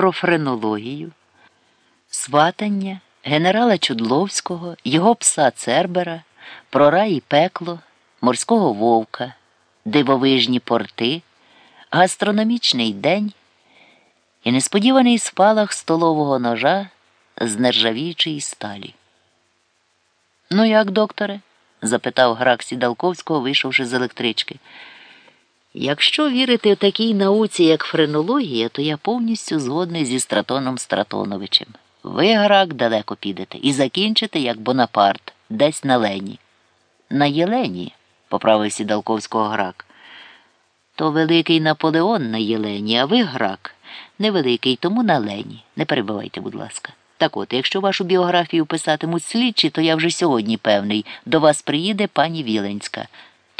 про френологію, сватання генерала Чудловського, його пса Цербера, про рай і пекло, морського вовка, дивовижні порти, гастрономічний день і несподіваний спалах столового ножа з нержавіючої сталі. Ну, як, докторе? запитав грак Сідалковського, вийшовши з електрички. Якщо вірити такій науці, як френологія, то я повністю згодний зі Стратоном Стратоновичем. Ви, грак, далеко підете і закінчите, як Бонапарт, десь на Лені. На Єлені, поправив Сідалковського грак. То великий Наполеон на Єлені, а ви грак. Невеликий, тому на Лені. Не перебивайте, будь ласка. Так от, якщо вашу біографію писатимуть слідчі, то я вже сьогодні певний. До вас приїде пані Віленська.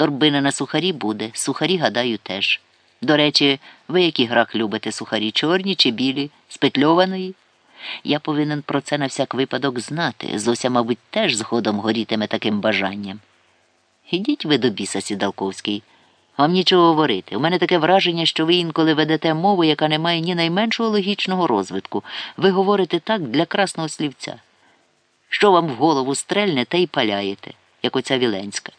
Торбина на сухарі буде, сухарі, гадаю, теж. До речі, ви які грах любите сухарі, чорні чи білі, з петльованої? Я повинен про це на всяк випадок знати. Зося, мабуть, теж згодом горітиме таким бажанням. Ідіть ви до біса, Сідалковський. Вам нічого говорити. У мене таке враження, що ви інколи ведете мову, яка не має ні найменшого логічного розвитку. Ви говорите так для красного слівця. Що вам в голову стрельне, те й паляєте, як оця Віленська.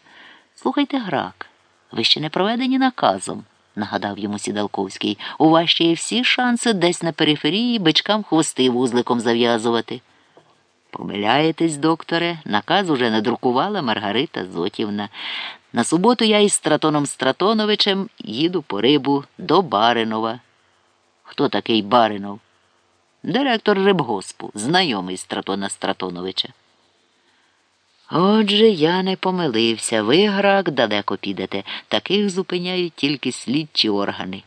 Слухайте, грак, ви ще не проведені наказом, нагадав йому Сідалковський. У вас ще є всі шанси десь на периферії бичкам хвости вузликом зав'язувати. Помиляєтесь, докторе, наказ уже надрукувала Маргарита Зотівна. На суботу я із Стратоном Стратоновичем їду по рибу до Баринова. Хто такий Баринов? Директор рибгоспу, знайомий Стратона Стратоновича. Отже, я не помилився. Ви, грак, далеко підете. Таких зупиняють тільки слідчі органи.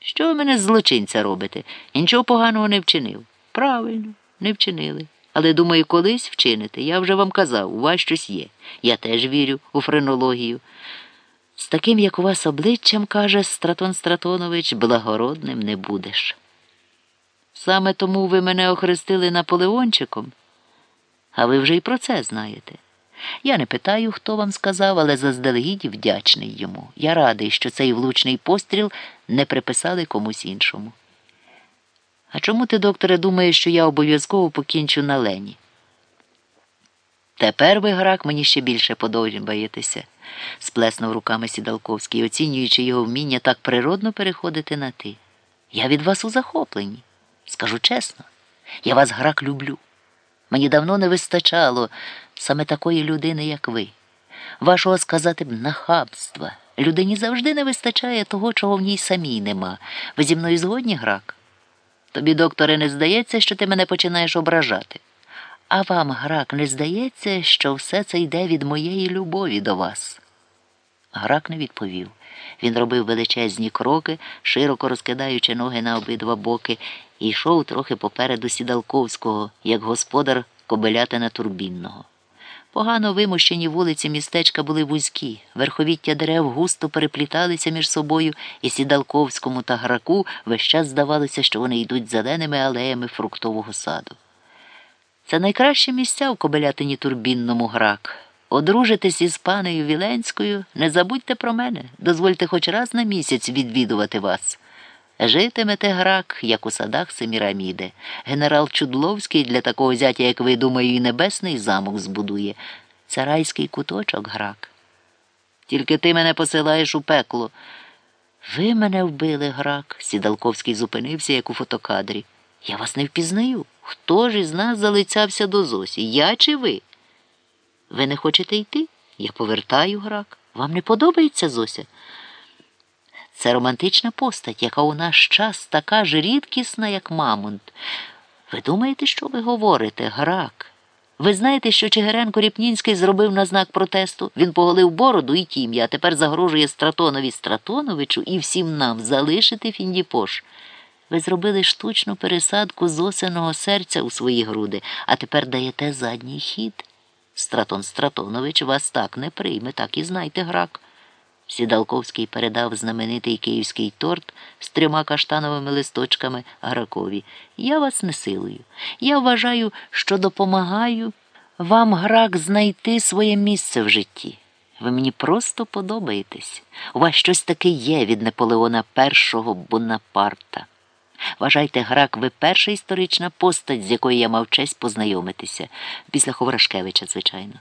Що ви мене з злочинця робите? Нічого поганого не вчинив. Правильно, не вчинили. Але думаю, колись вчините. Я вже вам казав, у вас щось є. Я теж вірю у френологію. З таким, як у вас обличчям, каже Стратон Стратонович, благородним не будеш. Саме тому ви мене охрестили Наполеончиком, а ви вже й про це знаєте. Я не питаю, хто вам сказав, але заздалегідь вдячний йому. Я радий, що цей влучний постріл не приписали комусь іншому. А чому ти, докторе, думаєш, що я обов'язково покінчу на Лені? Тепер ви, грак, мені ще більше подобаєтеся, сплеснув руками Сідалковський, оцінюючи його вміння так природно переходити на ти. Я від вас у захопленні. Скажу чесно, я вас, грак, люблю. Мені давно не вистачало саме такої людини, як ви. Вашого сказати б нахабства. Людині завжди не вистачає того, чого в ній самій нема. Ви зі мною згодні, грак? Тобі, докторе, не здається, що ти мене починаєш ображати. А вам, грак, не здається, що все це йде від моєї любові до вас? Грак не відповів. Він робив величезні кроки, широко розкидаючи ноги на обидва боки, і йшов трохи попереду Сідалковського, як господар Кобилятина Турбінного. Погано вимощені вулиці містечка були вузькі, верховіття дерев густо перепліталися між собою, і сідалковському та граку весь час здавалося, що вони йдуть зеленими алеями фруктового саду. Це найкращі місця в Кобилятині Турбінному грак. Одружитесь із панею Віленською, не забудьте про мене, дозвольте хоч раз на місяць відвідувати вас. Житимете грак, як у садах Семіраміди. Генерал Чудловський для такого зятя, як ви, думаю, і небесний замок збудує. Це райський куточок грак. Тільки ти мене посилаєш у пекло. Ви мене вбили, грак. Сідалковський зупинився, як у фотокадрі. Я вас не впізнаю. Хто ж із нас залицявся до Зосі? Я чи ви? Ви не хочете йти? Я повертаю грак. Вам не подобається Зося? Це романтична постать, яка у наш час така ж рідкісна, як Мамонт. Ви думаєте, що ви говорите, грак? Ви знаєте, що Чигиренко Ріпнінський зробив на знак протесту? Він поголив бороду і тім'я, а тепер загрожує Стратонові Стратоновичу і всім нам залишити Фіндіпош. Ви зробили штучну пересадку зосеного серця у свої груди, а тепер даєте задній хід. Стратон Стратонович вас так не прийме, так і знайте, грак. Сідалковський передав знаменитий київський торт з трьома каштановими листочками гракові. Я вас не силую. Я вважаю, що допомагаю вам, грак, знайти своє місце в житті. Ви мені просто подобаєтесь. У вас щось таке є від Наполеона І Бонапарта. Вважайте, грак, ви перша історична постать, з якою я мав честь познайомитися, після Ховрашкевича, звичайно.